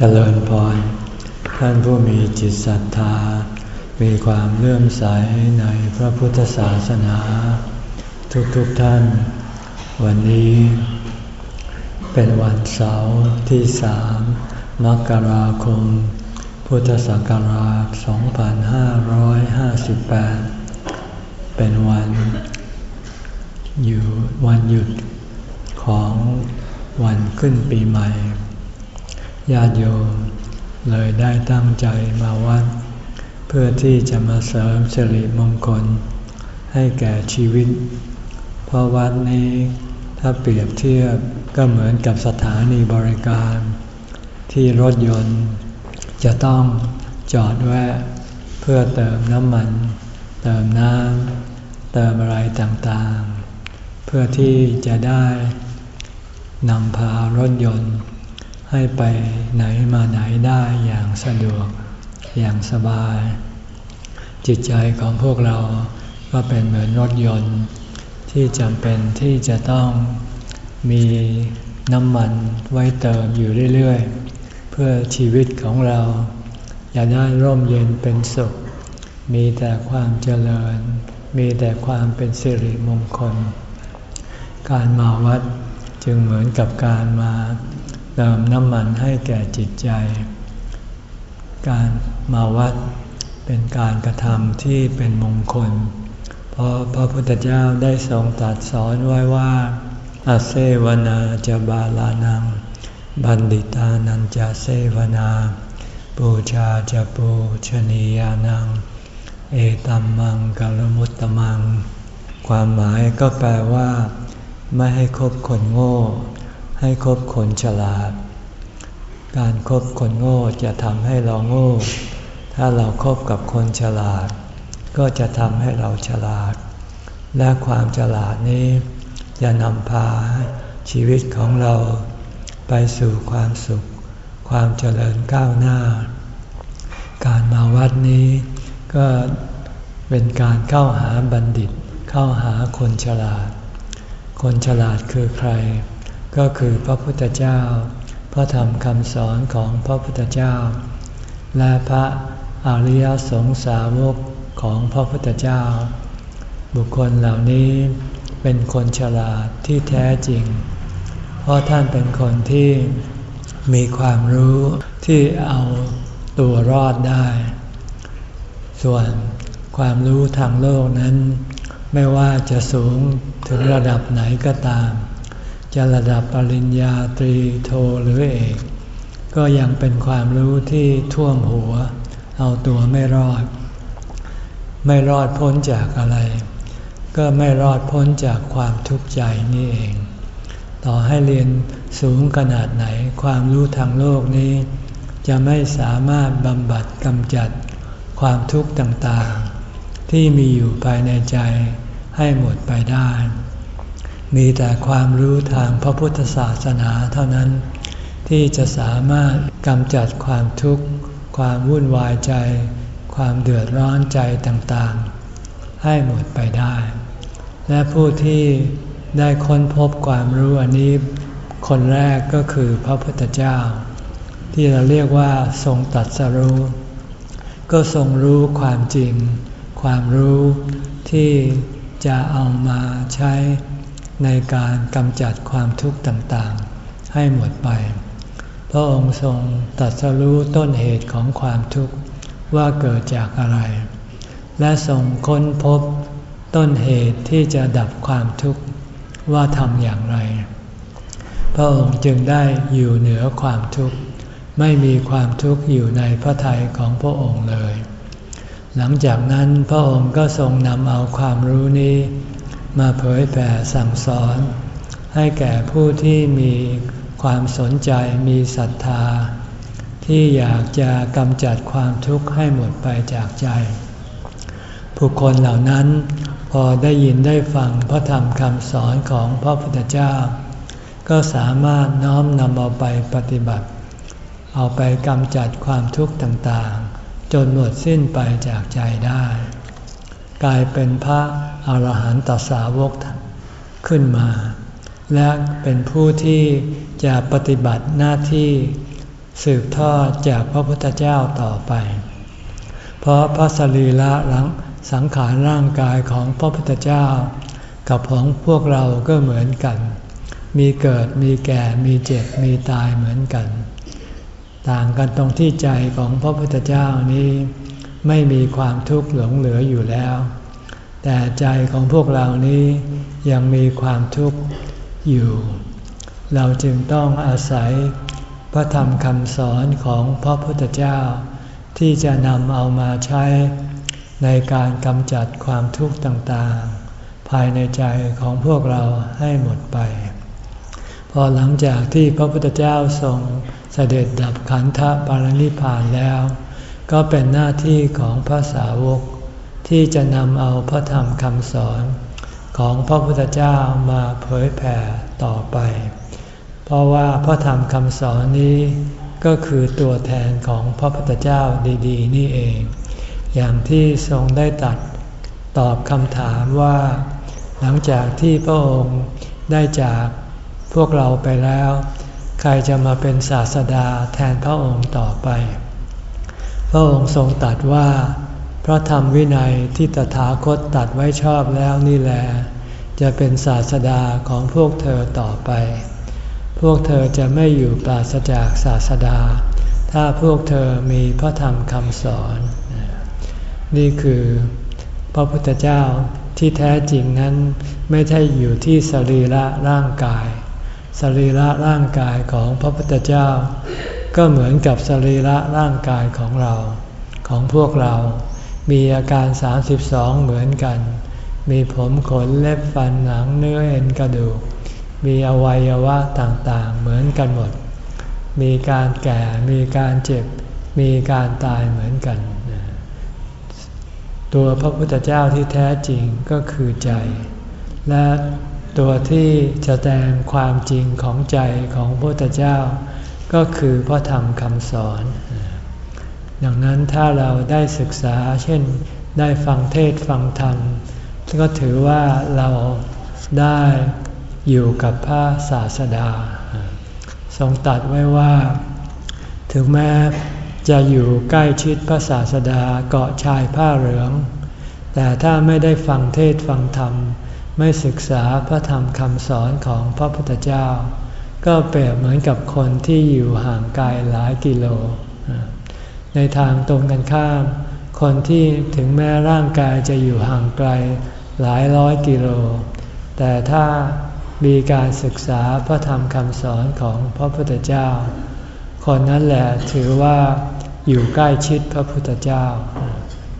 เจริญพร ท่านผู้มีจิตศรัทธา มีความเลื่อมใสในพระพุทธศาสนา ทุกๆทท่าน วันนี้ เป็นวันเสาร์ที่สามมกราคม พุทธศักราช 2558 เป็นวันอยู่วันหยุดของวันขึ้นปีใหม่ ญาติโยมเลยได้ตั้งใจมาวัด เพื่อที่จะมาเสริมสิริมงคล ให้แก่ชีวิต เพราะวัดนี้ถ้าเปรียบเทียบก็เหมือนกับสถานีบริการ ที่รถยนต์ จะต้องจอดแวะเพื่อเติมน้ำมัน เติมน้ำเติมอะไรต่างๆ เพื่อที่จะได้นำพารถยนต์ ให้ไปไหนมาไหนได้อย่างสะดวกอย่างสบาย จิตใจของพวกเราก็เป็นเหมือนรถยนต์ ที่จำเป็นที่จะต้องมีน้ำมันไว้เติมอยู่เรื่อยๆ เพื่อชีวิตของเรา อย่าได้ร่มเย็นเป็นสุข มีแต่ความเจริญ มีแต่ความเป็นสิริมงคล การมาวัดจึงเหมือนกับการมา เติมน้ำมันให้แก่จิตใจ การมาวัดเป็นการกระทำที่เป็นมงคล เพราะพระพุทธเจ้าได้ทรงตรัสสอนไว้ว่าอาเซวนาจะบาลานัง บันดิตานันจะเซวนาปูชาจะปูชนียานัง เอตัมมังกลมุตตมัง ความหมายก็แปลว่า ไม่ให้คบคนโง่ ให้คบคนฉลาด การครบคนโง่จะทำให้เราโง่ ถ้าเราครบกับคนฉลาด ก็จะทำให้เราฉลาด และความฉลาดนี้ จะนำพาชีวิตของเรา ไปสู่ความสุข ความเจริญก้าวหน้า การมาวัดนี้ก็เป็นการเข้าหาบัณฑิต เข้าหาคนฉลาด คนฉลาดคือใคร ก็คือพระพุทธเจ้า พระธรรมคำสอนของพระพุทธเจ้า และพระอริยสงสาวกของพระพุทธเจ้า บุคคลเหล่านี้เป็นคนฉลาดที่แท้จริง เพราะท่านเป็นคนที่มีความรู้ที่เอาตัวรอดได้ ส่วนความรู้ทางโลกนั้น ไม่ว่าจะสูงถึงระดับไหนก็ตาม จะระดับปริญญาตรีโทหรือเอกก็ยังเป็นความรู้ที่ท่วมหัว เอาตัวไม่รอด ไม่รอดพ้นจากอะไร ก็ไม่รอดพ้นจากความทุกข์ใจนี่เอง ต่อให้เรียนสูงขนาดไหนความรู้ทางโลกนี้ จะไม่สามารถบำบัดกำจัดความทุกข์ต่างๆ ที่มีอยู่ภายในใจให้หมดไปได้ มีแต่ความรู้ทางพระพุทธศาสนาเท่านั้น ที่จะสามารถกำจัดความทุกข์ ความวุ่นวายใจ ความเดือดร้อนใจต่างๆ ให้หมดไปได้ และผู้ที่ได้ค้นพบความรู้อันนี้ คนแรกก็คือพระพุทธเจ้า ที่เราเรียกว่าทรงตัดสรู้ ก็ทรงรู้ความจริง ความรู้ที่จะเอามาใช้ ในการกำจัดความทุกข์ต่างๆ ให้หมดไป พระองค์ทรงตัดสรู้ต้นเหตุของความทุกข์ว่าเกิดจากอะไร และทรงค้นพบต้นเหตุที่จะดับความทุกข์ว่าทำอย่างไร พระองค์จึงได้อยู่เหนือความทุกข์ ไม่มีความทุกข์อยู่ในพระทัยของพระองค์เลย หลังจากนั้นพระองค์ก็ทรงนำเอาความรู้นี้ มาเผยแผ่สั่งสอน ให้แก่ผู้ที่มีความสนใจมีศรัทธา ที่อยากจะกำจัดความทุกข์ให้หมดไปจากใจ ผู้คนเหล่านั้นพอได้ยินได้ฟังพระธรรมคำสอนของพระพุทธเจ้า ก็สามารถน้อมนำเอาไปปฏิบัติ เอาไปกำจัดความทุกข์ต่างๆ จนหมดสิ้นไปจากใจได้ กลายเป็นพระ อรหันตสาวกขึ้นมา และเป็นผู้ที่จะปฏิบัติหน้าที่สืบทอดจากพระพุทธเจ้าต่อไป เพราะพระสรีระหลังสังขารร่างกายของพระพุทธเจ้า กับของพวกเราก็เหมือนกัน มีเกิดมีแก่มีเจ็บมีตายเหมือนกัน ต่างกันตรงที่ใจของพระพุทธเจ้านี้ ไม่มีความทุกข์หลงเหลืออยู่แล้ว แต่ใจของพวกเรานี้ยังมีความทุกข์อยู่ เราจึงต้องอาศัยพระธรรมคำสอนของพระพุทธเจ้า ที่จะนำเอามาใช้ในการกำจัดความทุกข์ต่างๆ ภายในใจของพวกเราให้หมดไป พอหลังจากที่พระพุทธเจ้าทรงเสด็จดับขันธปารนิพานแล้ว ก็เป็นหน้าที่ของพระสาวก ที่จะนำเอาพระธรรมคำสอนของพระพุทธเจ้ามาเผยแผ่ต่อไป เพราะว่าพระธรรมคำสอนนี้ก็คือตัวแทนของพระพุทธเจ้าดีๆ นี่เอง อย่างที่ทรงได้ตัดตอบคำถามว่า หลังจากที่พระองค์ได้จากพวกเราไปแล้ว ใครจะมาเป็นศาสดาแทนพระองค์ต่อไป พระองค์ทรงตัดว่า ระธรรมวินัยที่ตถาคตตัดไว้ชอบแล้วนี่แหละจะเป็นศาสดาของพวกเธอต่อไป พวกเธอจะไม่อยู่ปราศจากศาสดา ถ้าพวกเธอมีพระธรรมคำสอน นี่คือพระพุทธเจ้าที่แท้จริงนั้นไม่ใช่อยู่ที่สรีระร่างกาย สรีระร่างกายของพระพุทธเจ้า ก็เหมือนกับสรีระร่างกายของเรา ของพวกเรา มีอาการ 32 เหมือนกัน มีผมขนเล็บฟันหนังเนื้อเอ็นกระดูก มีอวัยวะต่างๆ เหมือนกันหมด มีการแก่ มีการเจ็บ มีการตายเหมือนกัน ตัวพระพุทธเจ้าที่แท้จริงก็คือใจ และตัวที่จะแสดงความจริงของใจของพระพุทธเจ้า ก็คือพระธรรมคำสอน ดังนั้นถ้าเราได้ศึกษาเช่นได้ฟังเทศฟังธรรม ก็ถือว่าเราได้อยู่กับพระศาสดา ทรงตัดไว้ว่า ถึงแม้จะอยู่ใกล้ชิดพระศาสดาเกาะชายผ้าเหลือง แต่ถ้าไม่ได้ฟังเทศฟังธรรม ไม่ศึกษาพระธรรมคำสอนของพระพุทธเจ้า ก็เปรียบเหมือนกับคนที่อยู่ห่างไกลหลายกิโล ในทางตรงกันข้าม คนที่ถึงแม้ร่างกายจะอยู่ห่างไกลหลายร้อยกิโล แต่ถ้ามีการศึกษาพระธรรมคำสอนของพระพุทธเจ้า คนนั้นแหละถือว่าอยู่ใกล้ชิดพระพุทธเจ้า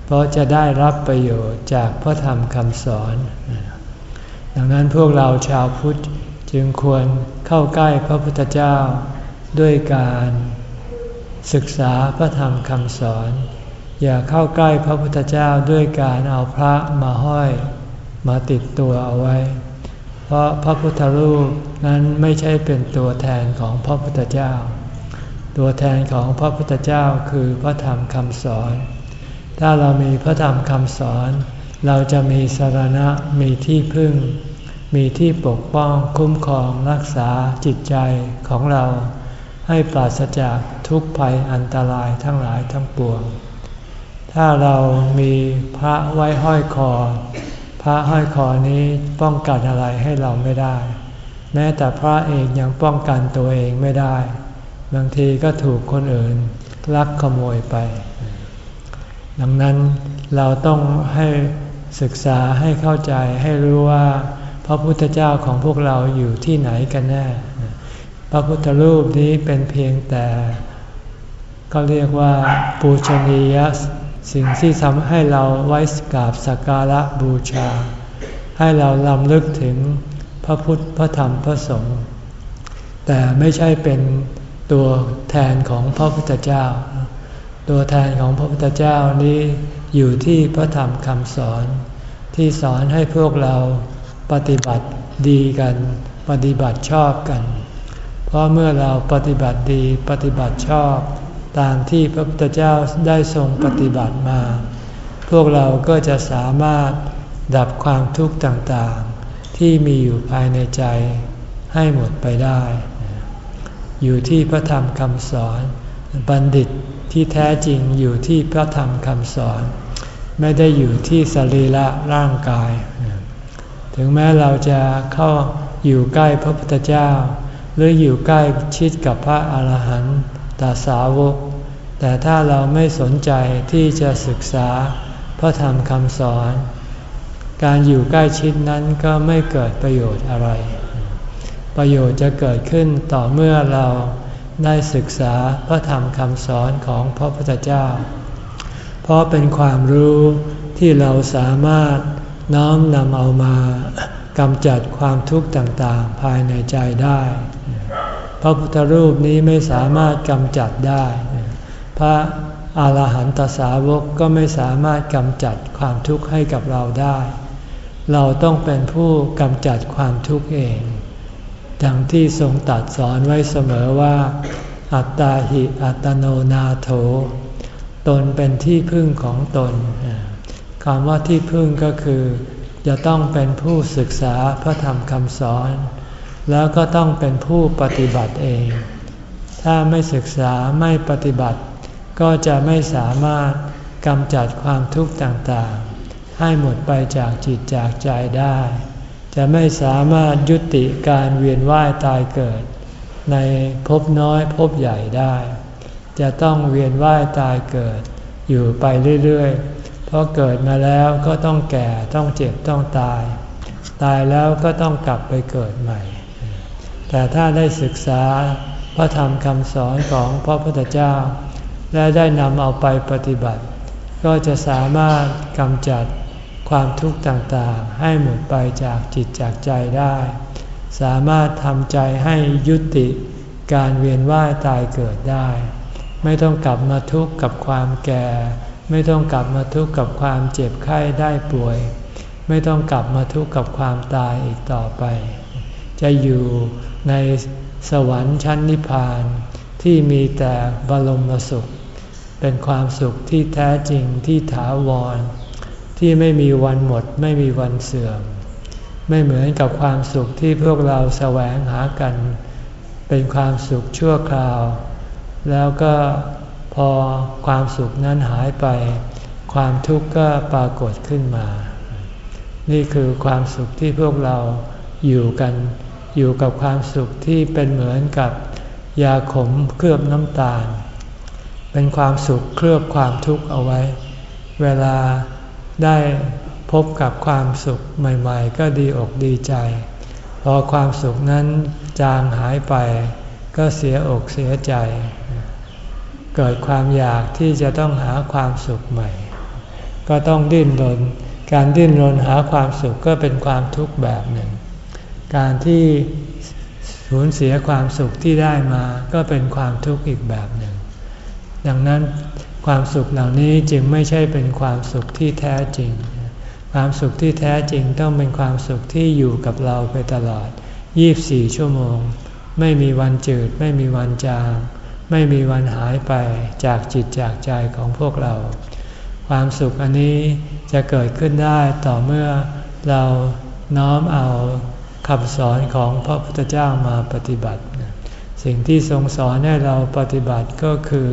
เพราะจะได้รับประโยชน์จากพระธรรมคำสอน ดังนั้นพวกเราชาวพุทธจึงควรเข้าใกล้พระพุทธเจ้าด้วยการ ศึกษาพระธรรมคำสอน อย่าเข้าใกล้พระพุทธเจ้าด้วยการเอาพระมาห้อย มาติดตัวเอาไว้ เพราะพระพุทธรูปนั้นไม่ใช่เป็นตัวแทนของพระพุทธเจ้า ตัวแทนของพระพุทธเจ้าคือพระธรรมคำสอน ถ้าเรามีพระธรรมคำสอน เราจะมีสารณะมีที่พึ่ง มีที่ปกป้องคุ้มครองรักษาจิตใจของเราให้ปราศจาก ทุกภัยอันตรายทั้งหลายทั้งปวง ถ้าเรามีพระไว้ห้อยคอ พระห้อยคอนี้ป้องกันอะไรให้เราไม่ได้ แม้แต่พระเองยังป้องกันตัวเองไม่ได้ บางทีก็ถูกคนอื่นลักขโมยไป ดังนั้นเราต้องให้ศึกษาให้เข้าใจให้รู้ว่าพระพุทธเจ้าของพวกเราอยู่ที่ไหนกันแน่ พระพุทธรูปนี้เป็นเพียงแต่ ก็เรียกว่าปูชนียสิ่งที่ทำให้เราไว้กราบสักการะบูชา ให้เราลำลึกถึงพระพุทธพระธรรมพระสงฆ์แต่ไม่ใช่เป็นตัวแทนของพระพุทธเจ้า ตัวแทนของพระพุทธเจ้านี้อยู่ที่พระธรรมคำสอน ที่สอนให้พวกเราปฏิบัติดีกัน ปฏิบัติชอบกัน เพราะเมื่อเราปฏิบัติดีปฏิบัติชอบ ตามที่พระพุทธเจ้าได้ทรงปฏิบัติมา พวกเราก็จะสามารถดับความทุกข์ต่างๆ ที่มีอยู่ภายในใจให้หมดไปได้ อยู่ที่พระธรรมคำสอน บัณฑิตที่แท้จริงอยู่ที่พระธรรมคำสอน ไม่ได้อยู่ที่สรีระร่างกาย ถึงแม้เราจะเข้าอยู่ใกล้พระพุทธเจ้า หรืออยู่ใกล้ชิดกับพระอาหารหันต์ สาวก แต่ถ้าเราไม่สนใจที่จะศึกษาพระธรรมคำสอน การอยู่ใกล้ชิดนั้นก็ไม่เกิดประโยชน์อะไร ประโยชน์จะเกิดขึ้นต่อเมื่อเราได้ศึกษาพระธรรมคำสอนของพระพุทธเจ้า เพราะเป็นความรู้ที่เราสามารถน้อมนำเอามากำจัดความทุกข์ต่างๆ ภายในใจได้ พระพุทธรูปนี้ไม่สามารถกำจัดได้ พระอาหารหันตสาวกก็ไม่สามารถกำจัดความทุกข์ให้กับเราได้ เราต้องเป็นผู้กำจัดความทุกข์เอง ดังที่ทรงตัดสอนไว้เสมอว่า อัตตาหิอัตโนนาโถ ตนเป็นที่พึ่งของตนคำว่าที่พึ่งก็คือ จะต้องเป็นผู้ศึกษาพระธรรมคำสอน แล้วก็ต้องเป็นผู้ปฏิบัติเอง ถ้าไม่ศึกษาไม่ปฏิบัติ ก็จะไม่สามารถกำจัดความทุกข์ต่างๆ ให้หมดไปจากจิตจากใจได้ จะไม่สามารถยุติการเวียนว่ายตายเกิด ในภพน้อยภพใหญ่ได้ จะต้องเวียนว่ายตายเกิด อยู่ไปเรื่อยๆ เพราะเกิดมาแล้วก็ต้องแก่ต้องเจ็บต้องตาย ตายแล้วก็ต้องกลับไปเกิดใหม่ แต่ถ้าได้ศึกษาพระธรรมคำสอนของพระพุทธเจ้า และได้นำเอาไปปฏิบัติ ก็จะสามารถกำจัดความทุกข์ต่างๆ ให้หมดไปจากจิตจากใจได้ สามารถทำใจให้ยุติการเวียนว่ายตายเกิดได้ ไม่ต้องกลับมาทุกข์กับความแก่ ไม่ต้องกลับมาทุกข์กับความเจ็บไข้ได้ป่วย ไม่ต้องกลับมาทุกข์กับความตายอีกต่อไป จะอยู่ในสวรรค์ชั้นนิพพานที่มีแต่บรมสุข เป็นความสุขที่แท้จริงที่ถาวร ที่ไม่มีวันหมดไม่มีวันเสื่อม ไม่เหมือนกับความสุขที่พวกเราแสวงหากัน เป็นความสุขชั่วคราว แล้วก็พอความสุขนั้นหายไป ความทุกข์ก็ปรากฏขึ้นมา นี่คือความสุขที่พวกเราอยู่กัน อยู่กับความสุขที่เป็นเหมือนกับยาขมเคลือบน้ำตาล เป็นความสุขเคลือบความทุกข์เอาไว้ เวลาได้พบกับความสุขใหม่ๆ ก็ดีอกดีใจ พอความสุขนั้นจางหายไป ก็เสียอกเสียใจ เกิดความอยากที่จะต้องหาความสุขใหม่ ก็ต้องดิ้นรน การดิ้นรนหาความสุขก็เป็นความทุกข์แบบหนึ่ง การที่สูญเสียความสุขที่ได้มาก็เป็นความทุกข์อีกแบบหนึ่ง ดังนั้นความสุขเหล่านี้จึงไม่ใช่เป็นความสุขที่แท้จริง ความสุขที่แท้จริงต้องเป็นความสุขที่อยู่กับเราไปตลอด 24 ชั่วโมง ไม่มีวันจืด ไม่มีวันจาง ไม่มีวันหายไปจากจิตจากใจของพวกเรา ความสุขอันนี้จะเกิดขึ้นได้ต่อเมื่อเราน้อมเอา คำสอนของพระพุทธเจ้ามาปฏิบัติ สิ่งที่ทรงสอนให้เราปฏิบัติก็คือ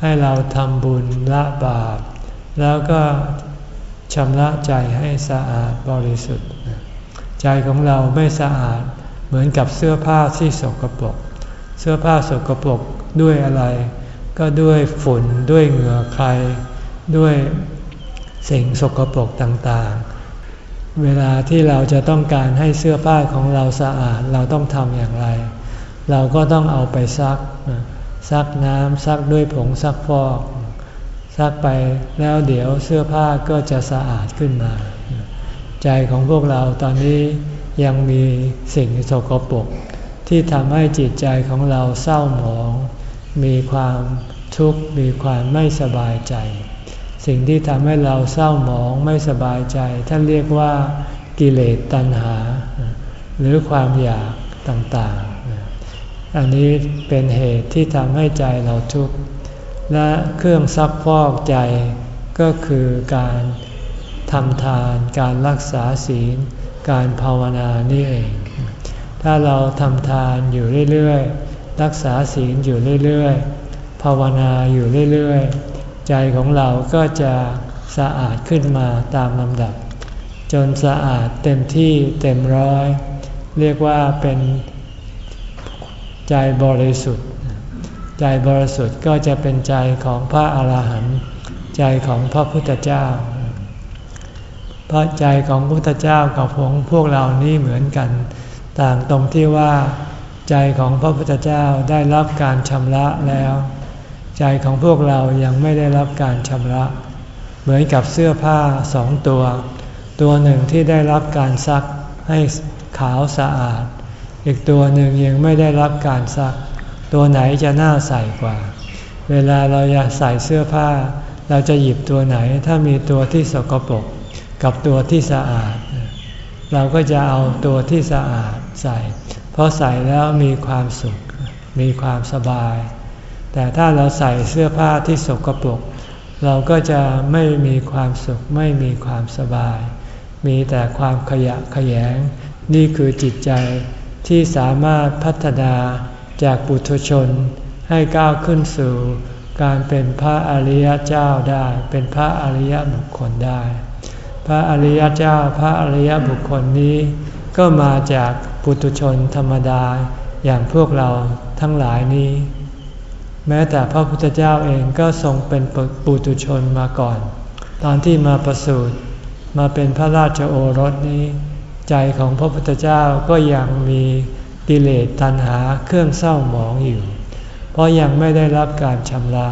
ให้เราทำบุญละบาป แล้วก็ชำระใจให้สะอาดบริสุทธิ์ ใจของเราไม่สะอาดเหมือนกับเสื้อผ้าที่สกปรกเสื้อผ้าสกปรกด้วยอะไร ก็ด้วยฝุ่นด้วยเหงื่อใคร ด้วยสิ่งสกปรกต่างๆ เวลาที่เราจะต้องการให้เสื้อผ้าของเราสะอาดเราต้องทำอย่างไร เราก็ต้องเอาไปซัก ซักน้ำซักด้วยผงซักฟอก ซักไปแล้วเดี๋ยวเสื้อผ้าก็จะสะอาดขึ้นมา ใจของพวกเราตอนนี้ยังมีสิ่งโสกปรกที่ทำให้จิตใจของเราเศร้าหมอง มีความทุกข์มีความไม่สบายใจ สิ่งที่ทำให้เราเศร้าหมองไม่สบายใจ ท่านเรียกว่ากิเลสตัณหา หรือความอยากต่างๆ อันนี้เป็นเหตุที่ทำให้ใจเราทุกข์และเครื่องซักฟอกใจก็คือการทำทานการรักษาศีล การภาวนานี่เอง ถ้าเราทำทานอยู่เรื่อยๆ รักษาศีลอยู่เรื่อยๆ ภาวนาอยู่เรื่อยๆ ใจของเราก็จะสะอาดขึ้นมาตามลำดับ จนสะอาดเต็มที่เต็มร้อย เรียกว่าเป็นใจบริสุทธิ์ ใจบริสุทธิ์ก็จะเป็นใจของพระอาหารหันต์ใจของพระพุทธเจ้า พระใจของพระพุทธเจ้ากับของพวกเรานี่เหมือนกัน ต่างตรงที่ว่า ใจของพระพุทธเจ้าได้รับการชำระแล้ว ใจของพวกเรายังไม่ได้รับการชำระ เหมือนกับเสื้อผ้าสองตัว ตัวหนึ่งที่ได้รับการซักให้ขาวสะอาด อีกตัวหนึ่งยังไม่ได้รับการซัก ตัวไหนจะน่าใส่กว่า เวลาเราอยากใส่เสื้อผ้า เราจะหยิบตัวไหนถ้ามีตัวที่สกปรกกับตัวที่สะอาด เราก็จะเอาตัวที่สะอาดใส่ เพราะใส่แล้วมีความสุข มีความสบาย แต่ถ้าเราใส่เสื้อผ้าที่สกปรกเราก็จะไม่มีความสุขไม่มีความสบาย มีแต่ความขยะขยง นี่คือจิตใจที่สามารถพัฒนาจากปุถุชนให้ก้าวขึ้นสู่การเป็นพระอริยเจ้าได้ เป็นพระอริยบุคคลได้ พระอริยเจ้าพระอริยบุคคลนี้ ก็มาจากปุถุชนธรรมดาอย่างพวกเราทั้งหลายนี้ แม้แต่พระพุทธเจ้าเองก็ทรงเป็นปุถุชนมาก่อน ตอนที่มาประสูติมาเป็นพระราชโอรสนี้ ใจของพระพุทธเจ้าก็ยังมีกิเลสตัณหาเครื่องเศร้าหมองอยู่ เพราะยังไม่ได้รับการชำระ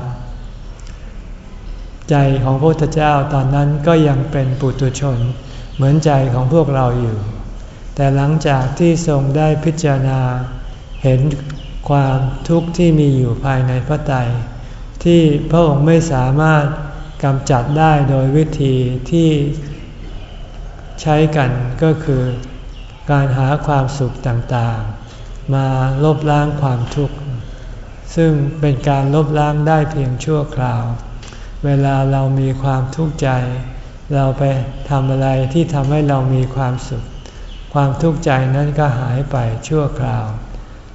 ใจของพระพุทธเจ้าตอนนั้นก็ยังเป็นปุตุชน เหมือนใจของพวกเราอยู่ แต่หลังจากที่ทรงได้พิจารณาเห็น ความทุกข์ที่มีอยู่ภายในพระไตรที่พระองค์ไม่สามารถกำจัดได้โดยวิธีที่ใช้กันก็คือการหาความสุขต่างๆ มาลบล้างความทุกข์ ซึ่งเป็นการลบล้างได้เพียงชั่วคราว เวลาเรามีความทุกข์ใจ เราไปทำอะไรที่ทำให้เรามีความสุข ความทุกข์ใจนั้นก็หายไปชั่วคราว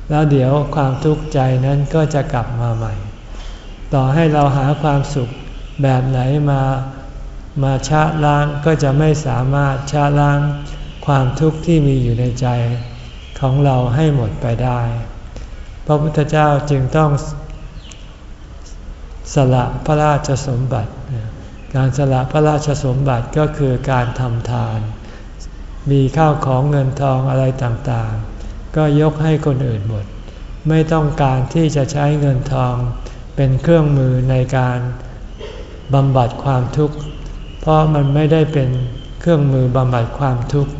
แล้วเดี๋ยวความทุกข์ใจนั้นก็จะกลับมาใหม่ ต่อให้เราหาความสุขแบบไหนมามาชะล้างก็จะไม่สามารถชะล้างความทุกข์ที่มีอยู่ในใจของเราให้หมดไปได้ พระพุทธเจ้าจึงต้องสละพระราชสมบัติ การสละพระราชสมบัติก็คือการทำทาน มีข้าวของเงินทองอะไรต่างๆ ก็ยกให้คนอื่นหมด ไม่ต้องการที่จะใช้เงินทองเป็นเครื่องมือในการบำบัดความทุกข์ เพราะมันไม่ได้เป็นเครื่องมือบำบัดความทุกข์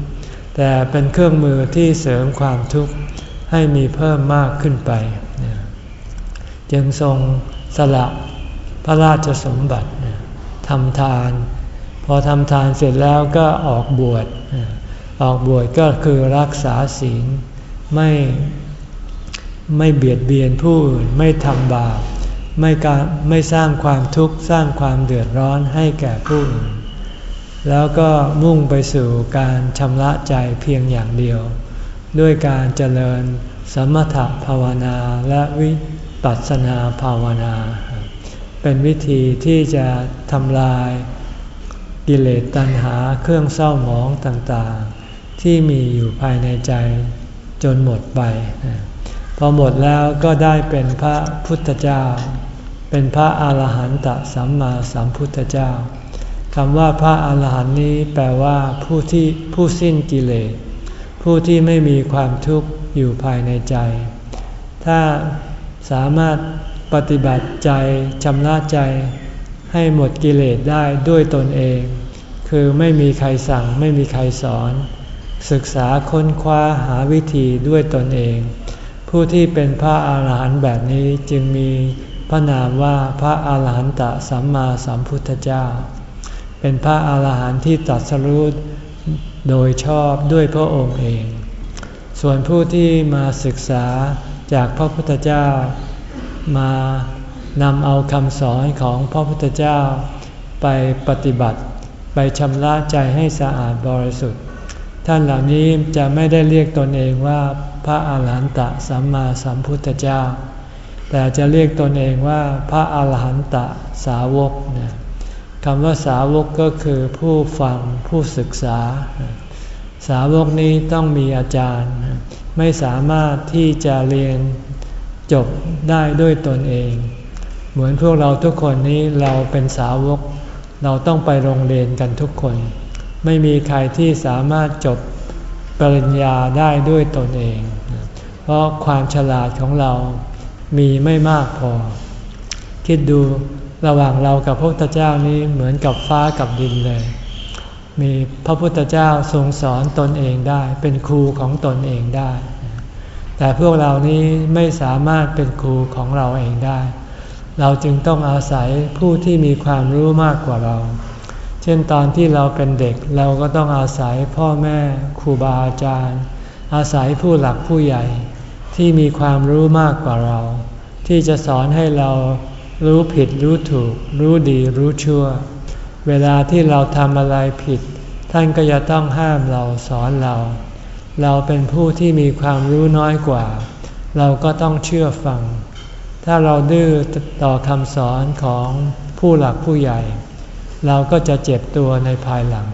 แต่เป็นเครื่องมือที่เสริมความทุกข์ให้มีเพิ่มมากขึ้นไป จึงทรงสละพระราชสมบัติทำทาน พอทำทานเสร็จแล้วก็ออกบวชออกบวชก็คือรักษาศีล ไม่ไม่เบียดเบียนผู้อื่นไม่ทำบาปไม่การไม่สร้างความทุกข์สร้างความเดือดร้อนให้แก่ผู้อื่น แล้วก็มุ่งไปสู่การชำระใจเพียงอย่างเดียว ด้วยการเจริญสมถภาวนาและวิปัสสนาภาวนา เป็นวิธีที่จะทำลายกิเลสตัณหาเครื่องเศร้าหมองต่างๆ ที่มีอยู่ภายในใจ จนหมดไป พอหมดแล้วก็ได้เป็นพระพุทธเจ้า เป็นพระอาหารหันตสัมมาสัมพุทธเจ้าคำว่าพระอาหารหันต์นี้แปลว่าผู้ที่ผู้สิ้นกิเลส ผู้ที่ไม่มีความทุกข์อยู่ภายในใจ ถ้าสามารถปฏิบัติใจชำระใจให้หมดกิเลสได้ด้วยตนเอง คือไม่มีใครสั่งไม่มีใครสอน ศึกษาค้นคว้าหาวิธีด้วยตนเอง ผู้ที่เป็นพระอาหารหันต์แบบนี้จึงมีพระนามว่าพระอาหารหันตสัมมาสัมพุทธเจ้า เป็นพระอาหารหันต์ที่ตัดสรุปโดยชอบด้วยพระองค์เอง ส่วนผู้ที่มาศึกษาจากพระพุทธเจ้ามานำเอาคำสอนของพระพุทธเจ้าไปปฏิบัติ ไปชำระใจให้สะอาดบริสุทธิ์ ท่านเหล่านี้จะไม่ได้เรียกตนเองว่าพระอาหารหันตสัมมาสัมพุทธเจ้า แต่จะเรียกตนเองว่าพระอาหารหันตสาวกนะคำว่าสาวกก็คือผู้ฟังผู้ศึกษา สาวกนี้ต้องมีอาจารย์ ไม่สามารถที่จะเรียนจบได้ด้วยตนเอง เหมือนพวกเราทุกคนนี้เราเป็นสาวก เราต้องไปโรงเรียนกันทุกคน ไม่มีใครที่สามารถจบปริญญาได้ด้วยตนเอง เพราะความฉลาดของเรามีไม่มากพอ คิดดูระหว่างเรากับพระพุทธเจ้านี้เหมือนกับฟ้ากับดินเลย มีพระพุทธเจ้าทรงสอนตนเองได้ เป็นครูของตนเองได้ แต่พวกเรานี้ไม่สามารถเป็นครูของเราเองได้ เราจึงต้องอาศัยผู้ที่มีความรู้มากกว่าเรา เช่นตอนที่เราเป็นเด็กเราก็ต้องอาศัยพ่อแม่ครูบาอาจารย์ อาศัยผู้หลักผู้ใหญ่ ที่มีความรู้มากกว่าเรา ที่จะสอนให้เรารู้ผิดรู้ถูก รู้ดีรู้ชั่ว เวลาที่เราทำอะไรผิด ท่านก็จะต้องห้ามเราสอนเรา เราเป็นผู้ที่มีความรู้น้อยกว่า เราก็ต้องเชื่อฟัง ถ้าเราดื้อต่อคำสอนของผู้หลักผู้ใหญ่ เราก็จะเจ็บตัวในภายหลัง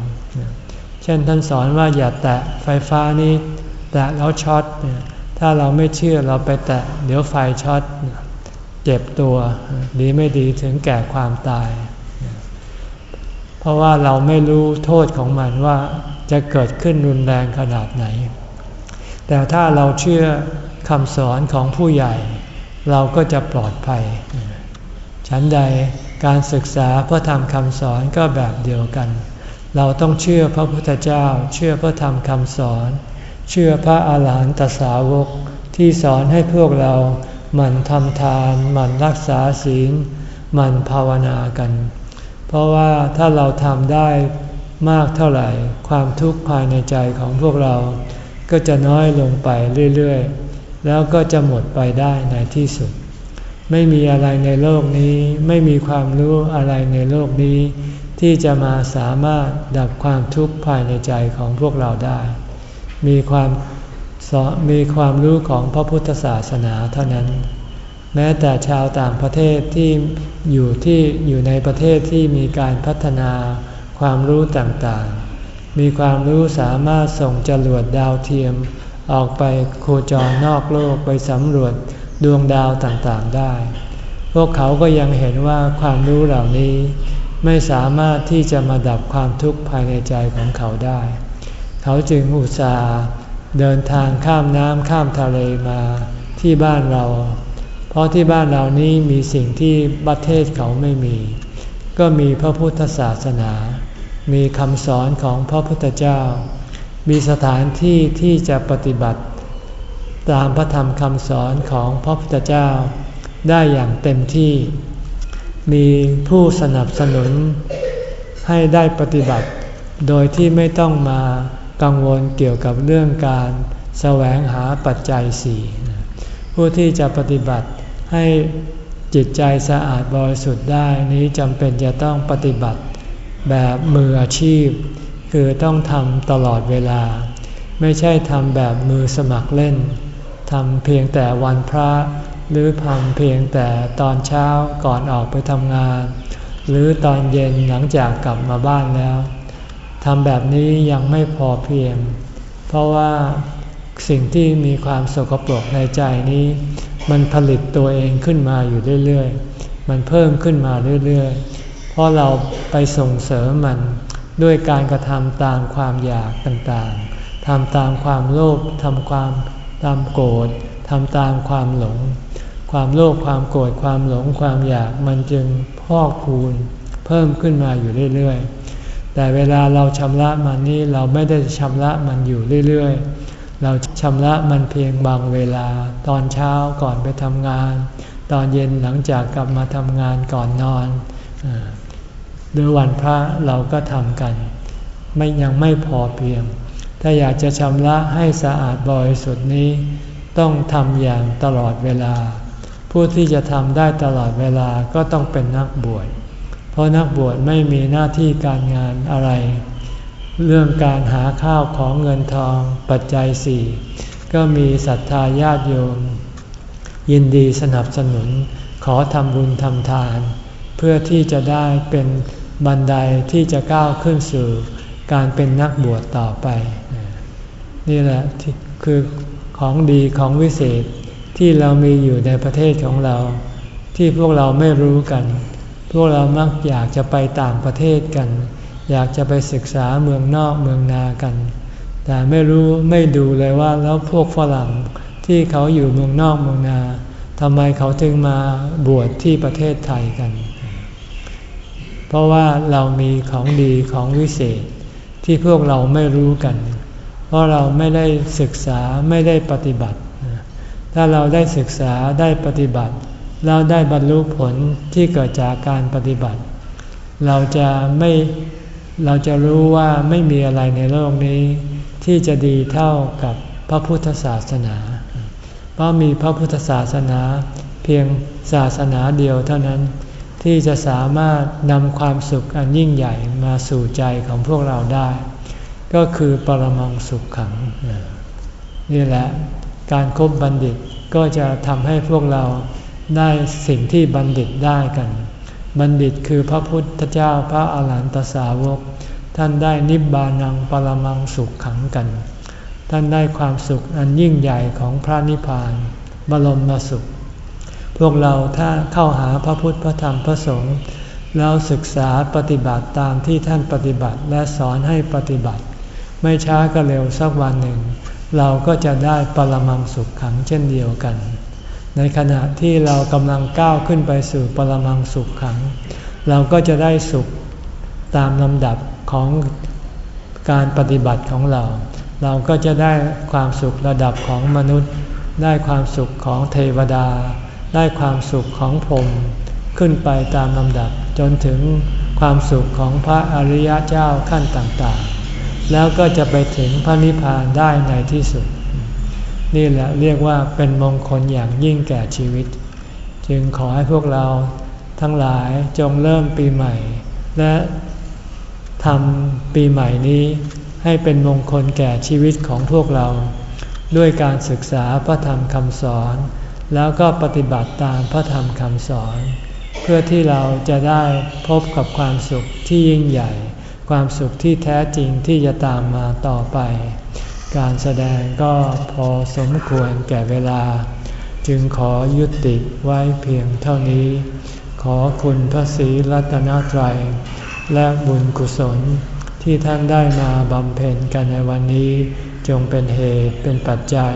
เช่นท่านสอนว่าอย่าแตะไฟฟ้านี้ แตะแล้วช็อต ถ้าเราไม่เชื่อเราไปแตะเดี๋ยวไฟช็อต เจ็บตัวดีไม่ดีถึงแก่ความตาย เพราะว่าเราไม่รู้โทษของมันว่าจะเกิดขึ้นรุนแรงขนาดไหน แต่ถ้าเราเชื่อคำสอนของผู้ใหญ่ เราก็จะปลอดภัย ฉันใด การศึกษาพระธรรมคำสอนก็แบบเดียวกัน เราต้องเชื่อพระพุทธเจ้า เชื่อพระธรรมคำสอน เชื่อพระอาหารหันตสาวกที่สอนให้พวกเรามันทำทานมันรักษาศีลมันภาวนากัน เพราะว่าถ้าเราทำได้มากเท่าไหร่ ความทุกข์ภายในใจของพวกเรา ก็จะน้อยลงไปเรื่อยๆ แล้วก็จะหมดไปได้ในที่สุด ไม่มีอะไรในโลกนี้ ไม่มีความรู้อะไรในโลกนี้ ที่จะมาสามารถดับความทุกข์ภายในใจของพวกเราได้ มีความมีความรู้ของพระพุทธศาสนาเท่านั้น แม้แต่ชาวต่างประเทศที่อยู่ที่อยู่ในประเทศที่มีการพัฒนาความรู้ต่างๆ มีความรู้สามารถส่งจรวดดาวเทียม ออกไปโคจรนอกโลกไปสำรวจ ดวงดาวต่างๆได้ พวกเขาก็ยังเห็นว่าความรู้เหล่านี้ไม่สามารถที่จะมาดับความทุกข์ภายในใจของเขาได้ เขาจึงอุตส่าห์เดินทางข้ามน้ำข้ามทะเลมาที่บ้านเรา เพราะที่บ้านเรานี้มีสิ่งที่ประเทศเขาไม่มี ก็มีพระพุทธศาสนา มีคำสอนของพระพุทธเจ้า มีสถานที่ที่จะปฏิบัติ ตามพระธรรมคำสอนของพระพุทธเจ้าได้อย่างเต็มที่ มีผู้สนับสนุนให้ได้ปฏิบัติ โดยที่ไม่ต้องมากังวลเกี่ยวกับเรื่องการแสวงหาปัจจัยสี่ผู้ที่จะปฏิบัติให้จิตใจสะอาดบริสุทธิ์ได้นี้จำเป็นจะต้องปฏิบัติแบบมืออาชีพ คือต้องทำตลอดเวลา ไม่ใช่ทำแบบมือสมัครเล่น ทำเพียงแต่วันพระ หรือทำเพียงแต่ตอนเช้าก่อนออกไปทำงาน หรือตอนเย็นหลังจากกลับมาบ้านแล้วทำแบบนี้ยังไม่พอเพียง เพราะว่าสิ่งที่มีความสกปรกในใจนี้ มันผลิตตัวเองขึ้นมาอยู่เรื่อยๆ มันเพิ่มขึ้นมาเรื่อยๆ เพราะเราไปส่งเสริมมันด้วยการกระทำตามความอยากต่างๆทำตามความโลภทำความ ตามโกรธทำตามความหลง ความโลภความโกรธความหลงความอยากมันจึงพอกพูนเพิ่มขึ้นมาอยู่เรื่อยๆ แต่เวลาเราชำระมันนี่เราไม่ได้ชำระมันอยู่เรื่อยๆ เราชำระมันเพียงบางเวลา ตอนเช้าก่อนไปทำงาน ตอนเย็นหลังจากกลับมาทำงานก่อนนอนหรือวันพระเราก็ทำกัน ไม่ยังไม่พอเพียง ถ้าอยากจะชำระให้สะอาดบริสุทธิ์นี้ ต้องทำอย่างตลอดเวลา ผู้ที่จะทำได้ตลอดเวลาก็ต้องเป็นนักบวช เพราะนักบวชไม่มีหน้าที่การงานอะไร เรื่องการหาข้าวของเงินทองปัจจัยสี่ก็มีศรัทธาญาติโยม ยินดีสนับสนุนขอทำบุญทำทาน เพื่อที่จะได้เป็นบันไดที่จะก้าวขึ้นสู่ การเป็นนักบวชต่อไป นี่แหละคือของดีของวิเศษที่เรามีอยู่ในประเทศของเรา ที่พวกเราไม่รู้กัน พวกเรามักอยากจะไปต่างประเทศกัน อยากจะไปศึกษาเมืองนอกเมืองนากัน แต่ไม่รู้ไม่ดูเลยว่าแล้วพวกฝรั่งที่เขาอยู่เมืองนอกเมืองนาทำไมเขาถึงมาบวชที่ประเทศไทยกัน เพราะว่าเรามีของดีของวิเศษ ที่พวกเราไม่รู้กัน เพราะเราไม่ได้ศึกษาไม่ได้ปฏิบัติ ถ้าเราได้ศึกษาได้ปฏิบัติเราได้บรรลุผลที่เกิดจากการปฏิบัติ เราจะไม่เราจะรู้ว่าไม่มีอะไรในโลกนี้ ที่จะดีเท่ากับพระพุทธศาสนา เพราะมีพระพุทธศาสนาเพียงศาสนาเดียวเท่านั้น ที่จะสามารถนำความสุขอันยิ่งใหญ่มาสู่ใจของพวกเราได้ ก็คือปรมังสุขขัง นี่แหละการครบบัณฑิตก็จะทำให้พวกเราได้สิ่งที่บัณฑิตได้กัน บัณฑิตคือพระพุทธเจ้าพระอาหารหันตสาวก ท่านได้นิบบานังปรมังสุขขังกัน ท่านได้ความสุขอันยิ่งใหญ่ของพระนิพพาน บรมสุข พวกเราถ้าเข้าหาพระพุทธพระธรรมพระสงฆ์แล้วศึกษาปฏิบัติตามที่ท่านปฏิบัติและสอนให้ปฏิบัติ ไม่ช้าก็เร็วสักวันหนึ่ง เราก็จะได้ปรมังสุขขังเช่นเดียวกัน ในขณะที่เรากำลังก้าวขึ้นไปสู่ปรมังสุขขัง เราก็จะได้สุขตามลำดับของการปฏิบัติของเรา เราก็จะได้ความสุขระดับของมนุษย์ ได้ความสุขของเทวดา ได้ความสุขของพรมขึ้นไปตามลำดับจนถึงความสุขของพระอริยเจ้าขั้นต่างๆ แล้วก็จะไปถึงพระนิพพานได้ในที่สุด นี่แหละเรียกว่าเป็นมงคลอย่างยิ่งแก่ชีวิต จึงขอให้พวกเราทั้งหลายจงเริ่มปีใหม่ และทำปีใหม่นี้ให้เป็นมงคลแก่ชีวิตของพวกเรา ด้วยการศึกษาพระธรรมคำสอน แล้วก็ปฏิบัติตามพระธรรมคำสอน เพื่อที่เราจะได้พบกับความสุขที่ยิ่งใหญ่ ความสุขที่แท้จริงที่จะตามมาต่อไป การแสดงก็พอสมควรแก่เวลา จึงขอยุติไว้เพียงเท่านี้ ขอคุณพระศรีรัตนตรัย และบุญกุศลที่ท่านได้มาบำเพ็ญกันในวันนี้ จงเป็นเหตุเป็นปัจจัย